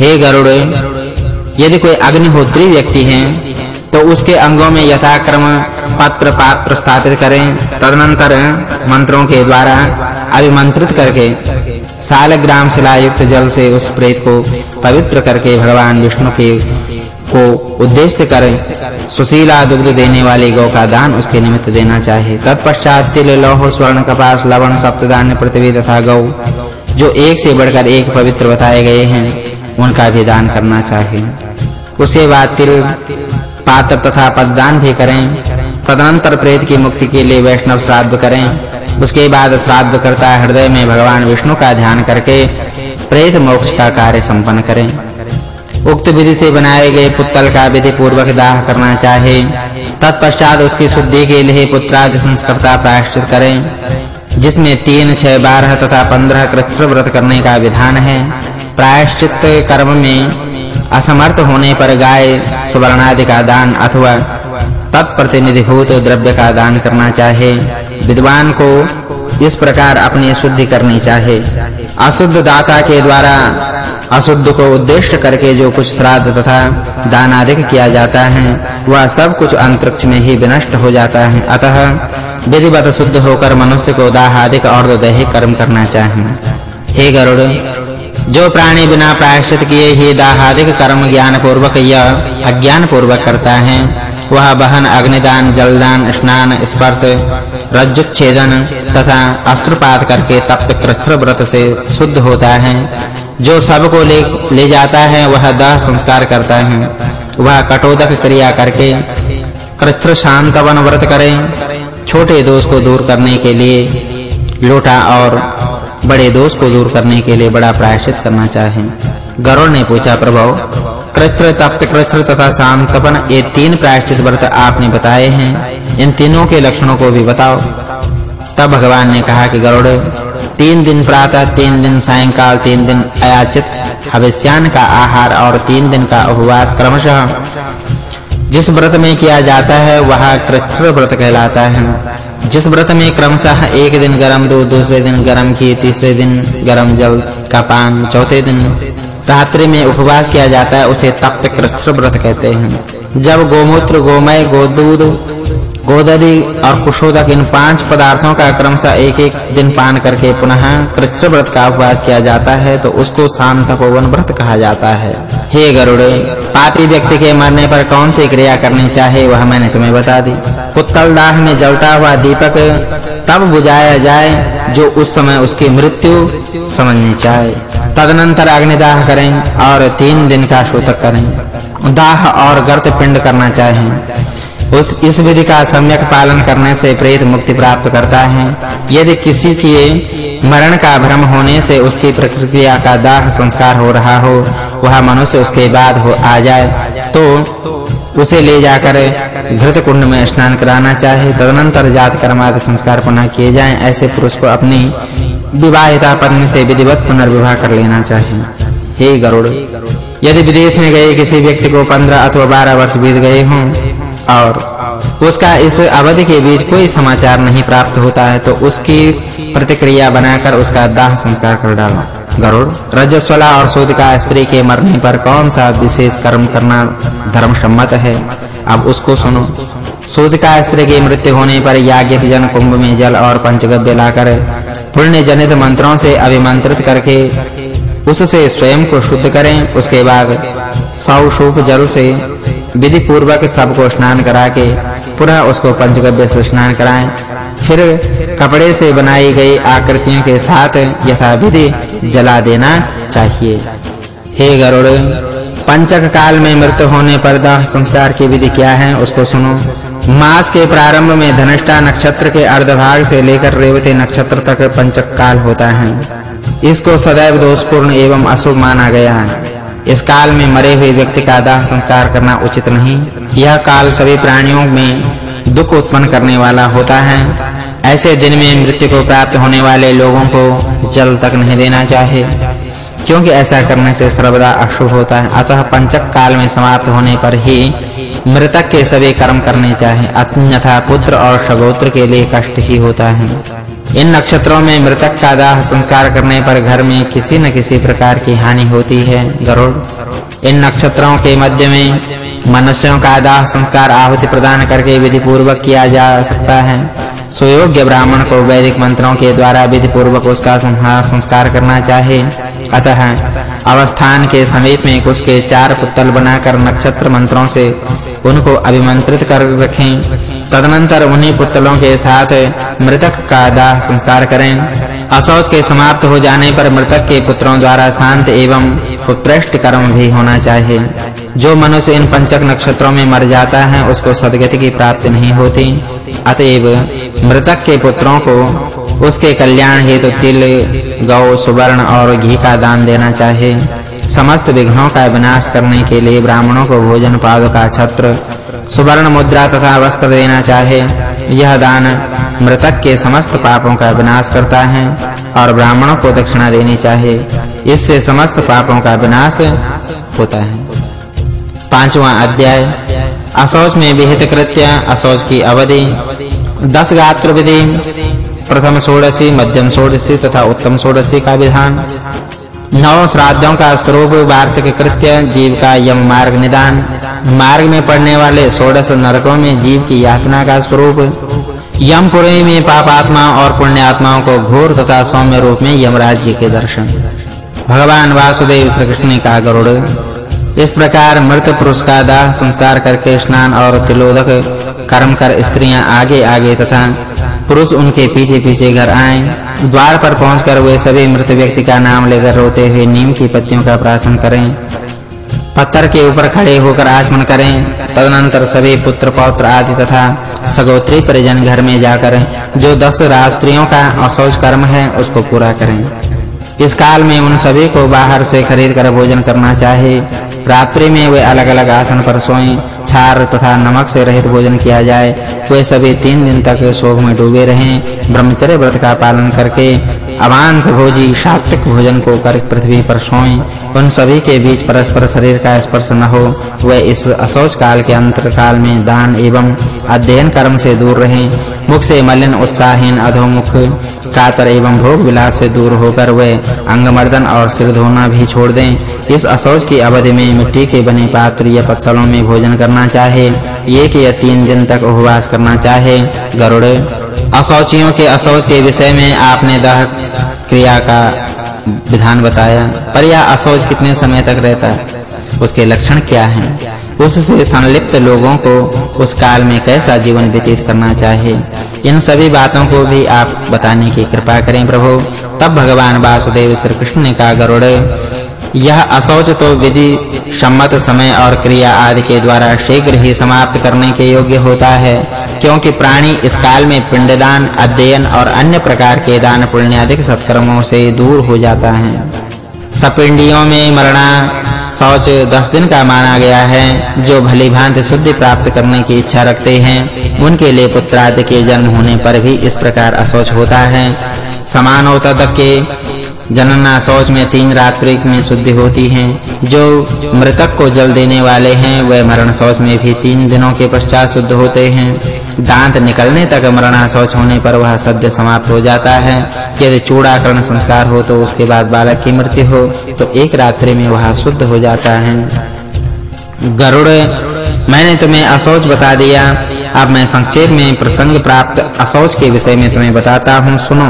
हे गरुड़, यदि कोई अग्निहोत्री व्यक्ति है तो उसके अंगों में यथाक्रम पत्र पात्र स्थापित करें। तदनंतर मंत्रों के द्वारा अभिमंत्रित करके सालग्राम शिलायुक्त जल से उस प्रेत को पवित्र करके भगवान विष्णु के, को उद्देश्य करें सुशीला दुग्ध देने वाली गौ का दान उसके निमित्त देना चाहिए तत्पश्चात तिल, लौह, स्वर्ण, कपास, लवण, सप्तधान्य, पृथ्वी तथा गौ, जो एक से बढ़कर एक पवित्र बताए गए हैं। उनका भी दान करना चाहिए। उसके बाद तिल पात्र तथा पददान भी करें। तदनंतर प्रेत की मुक्ति के लिए वैष्णव श्राद्ध करें। उसके बाद श्राद्ध करता हृदय में भगवान विष्णु का ध्यान करके प्रेत मोक्ष का कार्य संपन्न करें। उक्त विधि से बनाए गए पुत्तल का विधि पूर्वक दाह करना चाहे। तत्पश्चात उसकी शुद्धि के लिए पुत्रादि संस्कृता प्रायश्चित करें। जिसमें तीन, छह, बारह तथा पंद्रह कृच्छ्र व्रत करने का विधान है। प्रायश्चित कर्म में असमर्थ होने पर गाय सुवर्णादि का दान अथवा तत्प्रतिनिधिभूत द्रव्य का दान करना चाहे, विद्वान को इस प्रकार अपनी शुद्धि करनी चाहिए अशुद्ध दाता के द्वारा अशुद्ध को उद्देश्य करके जो कुछ श्राद्ध तथा दान आदि किया जाता है, वह सब कुछ अंतरिक्ष में ही विनष्ट हो जाता है। अतः विधिवत शुद्ध होकर मनुष्य को दाह आदि और दैहिक कर्म करना चाहिए हे गरुड़ जो प्राणी बिना प्रायश्चित किए ही दाह आदि कर्म ज्ञान पूर्वक या अज्ञान पूर्वक करता है, वह बहन, अग्निदान, जलदान, स्नान, स्पर्श, रज्जुच्छेदन तथा अस्त्रपात करके तप्त कृत्र व्रत से शुद्ध होता है। जो सबको ले ले जाता है, वह दाह संस्कार करता है। वह कटोदक क्रिया करके कृत्र शांतवन व्रत करें, छोटे दोष को दूर करने के लिए लोटा और बड़े दोष को दूर करने के लिए बड़ा प्रायश्चित करना चाहिए गरुड़ ने पूछा, प्रभु कृत्र तप्त कृत्र तथा शांतपन ये तीन प्रायश्चित व्रत आपने बताए हैं। इन तीनों के लक्षणों को भी बताओ। तब भगवान ने कहा कि गरुड़, तीन दिन प्रातः, तीन दिन सायंकाल, तीन दिन अयाचित, हविष्यान का आहार और तीन दिन का उपवास क्रमशः जिस व्रत में किया जाता है, वह कृत्र व्रत कहलाता है। जिस व्रत में क्रमशः एक दिन गरम दूध, दूसरे दिन गरम घी, तीसरे दिन गरम जल का पान, चौथे दिन रात्रि में उपवास किया जाता है, उसे तप्त कृत्र व्रत कहते हैं। जब गोमूत्र, गोमय, गोदूध गोदधि और कुशोदक इन पाँच पदार्थों का क्रमशः एक-एक दिन पान करके पुनः कृत्र व्रत का उपवास किया जाता है तो उसको शांत पवन व्रत कहा जाता है। हे गरुड़, पापी व्यक्ति के मरने पर कौन सी क्रिया करनी चाहिए वह मैंने तुम्हें बता दी। पुत्तल दाह में जलता हुआ दीपक तब बुझाया जाए, जो उस समय उसकी मृत्यु समझनी चाहिए तदनंतर अग्निदाह करें और तीन दिन का शोतक करें। दाह और गर्त पिंड करना चाहिए उस इस विधि का सम्यक पालन करने से प्रेत मुक्ति प्राप्त करता है। यदि किसी के मरण का भ्रम होने से उसकी प्रकृति का दाह संस्कार हो रहा हो, वह मनुष्य उसके बाद हो, आ जाए तो उसे ले जाकर घृत कुंड में स्नान कराना चाहिए तदनंतर जात कर्मादि संस्कार पुनः किए जाएँ, ऐसे पुरुष को अपनी विवाहिता पत्नी से विधिवत पुनर्विवाह कर लेना चाहिए हे गरुड़, यदि विदेश में गए किसी व्यक्ति को 15 अथवा 12 वर्ष बीत गए हों और उसका इस अवधि के बीच कोई समाचार नहीं प्राप्त होता है तो उसकी प्रतिक्रिया बनाकर उसका दाह संस्कार कर डालो गरुड़, रजस्वला और शोधिका स्त्री के मरने पर कौन सा विशेष कर्म करना धर्म सम्मत है? अब उसको सुनो। शोधिका स्त्री की मृत्यु होने पर याज्ञिक जन कुंभ में जल और पंचगव्य लाकर पुण्य जनित मंत्रों से अभिमंत्रित करके उससे स्वयं को शुद्ध करें। उसके बाद सौ जल से विधि पूर्वक सबको स्नान करा के पुनः उसको पंचगव्य से स्नान कराएँ। फिर कपड़े से बनाई गई आकृतियों के साथ यथा विधि जला देना चाहिए। हे गरुड़, पंचक काल में मृत्यु होने पर दाह संस्कार की विधि क्या है, उसको सुनो। मास के प्रारंभ में धनिष्ठा नक्षत्र के अर्धभाग से लेकर रेवती नक्षत्र तक पंचक काल होता है। इसको सदैव दोषपूर्ण एवं अशुभ माना गया है। इस काल में मरे हुए व्यक्ति का दाह संस्कार करना उचित नहीं। यह काल सभी प्राणियों में दुख उत्पन्न करने वाला होता है। ऐसे दिन में मृत्यु को प्राप्त होने वाले लोगों को जल तक नहीं देना चाहिए, क्योंकि ऐसा करने से सर्वदा अशुभ होता है। अतः पंचक काल में समाप्त होने पर ही मृतक के सभी कर्म करने चाहिए। अन्यथा पुत्र और सगोत्र के लिए कष्ट ही होता है। इन नक्षत्रों में मृतक का दाह संस्कार करने पर घर में किसी न किसी प्रकार की हानि होती है, गरुड़। इन नक्षत्रों के मध्य में मनुष्यों का दाह संस्कार आहुति प्रदान करके विधि पूर्वक किया जा सकता है। सुयोग्य ब्राह्मण को वैदिक मंत्रों के द्वारा विधि पूर्वक उसका संस्कार करना चाहिए अतः अवस्थान के समीप में उसके चार पुतल बनाकर नक्षत्र मंत्रों से उनको अभिमंत्रित कर रखें। तदनंतर उन्हीं पुतलों के साथ मृतक का दाह संस्कार करें। असौच के समाप्त हो जाने पर मृतक के पुत्रों द्वारा शांत एवं उत्कृष्ट कर्म भी होना चाहिए। जो मनुष्य इन पंचक नक्षत्रों में मर जाता है, उसको सदगति की प्राप्ति नहीं होती। अतएव मृतक के पुत्रों को उसके कल्याण हेतु तिल, गौ, सुवर्ण और घी का दान देना चाहिए। समस्त विघ्नों का विनाश करने के लिए ब्राह्मणों को भोजन पादुका छत्र, सुवर्ण मुद्रा तथा वस्त्र देना चाहिए यह दान मृतक के समस्त पापों का विनाश करता है और ब्राह्मणों को दक्षिणा देनी चाहिए इससे समस्त पापों का विनाश होता है। पांचवा अध्याय। असौच में विहित कृत्य असौच की अवधि। दस गात्र विधि। प्रथम षोडशी, मध्यम षोडशी तथा उत्तम षोडशी का विधान। नौ श्राद्धों का स्वरूप वार्षिक कृत्य, जीव का यम मार्ग निदान। मार्ग में पड़ने वाले षोडश नरकों में जीव की यातना का स्वरूप। यम यमपुरी में पापात्मा और पुण्यात्माओं को घोर तथा सौम्य रूप में यमराज जी के दर्शन। भगवान वासुदेव श्री कृष्ण का गरुड़। इस प्रकार मृत पुरुष का दाह संस्कार करके स्नान और तिलोदक, कर्म कर स्त्रियाँ आगे आगे तथा पुरुष उनके पीछे-पीछे घर आए। द्वार पर पहुंचकर वे सभी मृत व्यक्ति का नाम लेकर रोते हुए नीम की पत्तियों का प्राशन करें। पत्थर के ऊपर खड़े होकर आचमन करें। तदनंतर सभी पुत्र, पौत्र आदि तथा सगोत्री परिजन घर में जाकर जो दस रात्रियों का असौच कर्म है, उसको पूरा करें। इस काल में उन सभी को बाहर से खरीद कर भोजन करना चाहिए रात्रि में वे अलग-अलग आसन पर सोएँ। छार तथा नमक से रहित भोजन किया जाए। वे सभी तीन दिन तक शोक में डूबे रहें। ब्रह्मचर्य व्रत का पालन करके अवांश भोजी, सात्विक भोजन को कर पृथ्वी पर सोएँ उन सभी के बीच परस्पर शरीर का स्पर्श न हो, वे इस असौच काल के अंतर काल में दान एवं अध्ययन कर्म से दूर रहें। मुख से मलिन उत्साहहीन अधोमुख, कातर एवं भोग विलास से दूर होकर वे अंगमर्दन और सिर धोना भी छोड़ दें। इस असौच की अवधि में मिट्टी के बने पात्र या पत्थरों में भोजन करना चाहे एक या तीन दिन तक उपवास करना चाहे, गरुड़ असौचियों के असौच के विषय में आपने दह क्रिया का विधान बताया, पर यह असौच कितने समय तक रहता है? उसके लक्षण क्या हैं? उससे संलिप्त लोगों को उस काल में कैसा जीवन व्यतीत करना चाहिए? इन सभी बातों को भी आप बताने की कृपा करें प्रभु। तब भगवान वासुदेव श्री कृष्ण ने कहा, गरुड़, यह असौच तो विधि, सम्मत समय और क्रिया आदि के द्वारा शीघ्र ही समाप्त करने के योग्य होता है। क्योंकि प्राणी इस काल में पिंडदान, अध्ययन और अन्य प्रकार के दान पुण्य आदि सत्कर्मों से दूर हो जाता है। सपिंडियों में मरना शौच दस दिन का माना गया है, जो भली भांति शुद्धि प्राप्त करने की इच्छा रखते हैं। उनके लिए पुत्रादि के जन्म होने पर भी इस प्रकार असौच होता है। समान होता तक के जनना शौच में तीन रात्रि में शुद्धि होती है। जो मृतक को जल देने वाले हैं वे मरण शौच में भी तीन दिनों के पश्चात शुद्ध होते हैं। दांत निकलने तक मरणा शौच होने पर वह सद्य समाप्त हो जाता है। यदि चूड़ाकरण संस्कार हो तो उसके बाद बालक की मृत्यु हो तो एक रात्रि में वह शुद्ध हो जाता है। गरुड़, मैंने तुम्हें असौच बता दिया। अब मैं संक्षेप में प्रसंग प्राप्त असौच के विषय में तुम्हें बताता हूँ। सुनो।